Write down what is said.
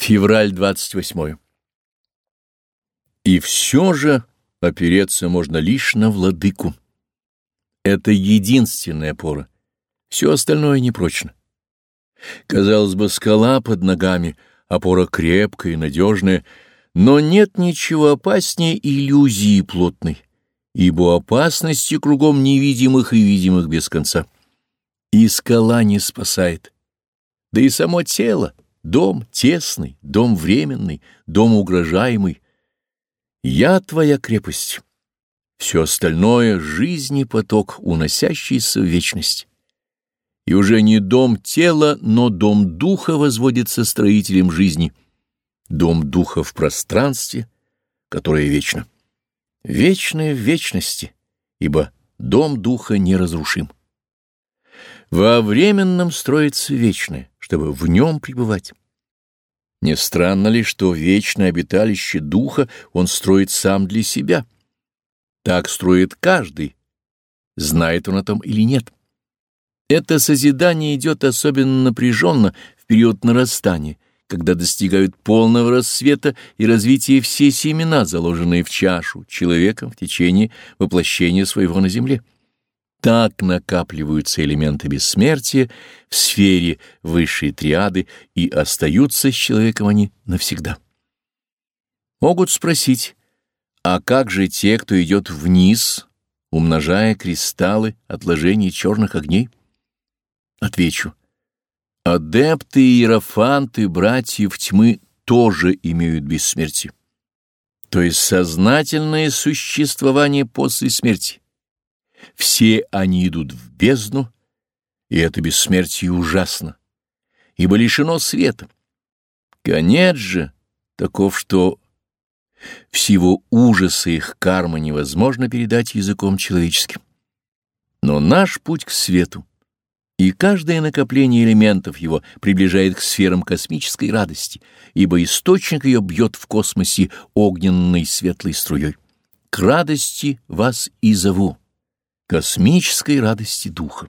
Февраль 28. И все же опереться можно лишь на владыку. Это единственная опора. Все остальное непрочно. Казалось бы, скала под ногами, опора крепкая и надежная, но нет ничего опаснее иллюзии плотной, ибо опасности кругом невидимых и видимых без конца. И скала не спасает, да и само тело — Дом тесный, дом временный, дом угрожаемый. Я твоя крепость. Все остальное — жизни поток, уносящийся в вечность. И уже не дом тела, но дом духа возводится строителем жизни. Дом духа в пространстве, которое вечно. Вечное в вечности, ибо дом духа неразрушим. Во временном строится вечное, чтобы в нем пребывать. Не странно ли, что вечное обиталище духа он строит сам для себя? Так строит каждый, знает он о том или нет. Это созидание идет особенно напряженно в период нарастания, когда достигают полного рассвета и развития все семена, заложенные в чашу человеком в течение воплощения своего на земле. Так накапливаются элементы бессмертия в сфере высшей триады, и остаются с человеком они навсегда. Могут спросить, а как же те, кто идет вниз, умножая кристаллы отложений черных огней? Отвечу. Адепты иерофанты братьев тьмы тоже имеют бессмертие, то есть сознательное существование после смерти все они идут в бездну, и это бессмертие ужасно, ибо лишено света. Конец же таков, что всего ужаса их кармы невозможно передать языком человеческим. Но наш путь к свету и каждое накопление элементов его приближает к сферам космической радости, ибо источник ее бьет в космосе огненной светлой струей. К радости вас и зову космической радости духа.